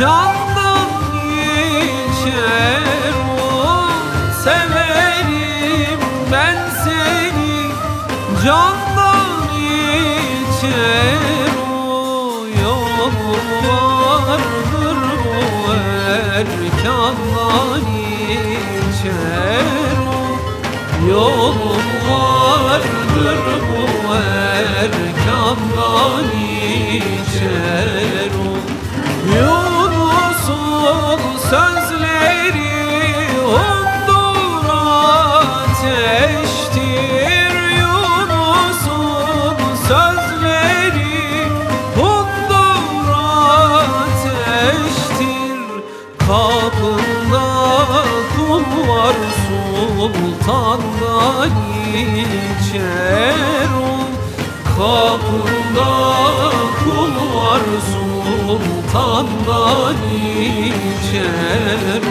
Candan içer o Severim ben seni. Candan içer o Yol vardır o erkandan içer o Yol vardır bu erkandan içer sözleri ondur ateştir Yunus'un sözleri ondur ateştir Kapında kul var sultandan içer o. Kapında sultandan içer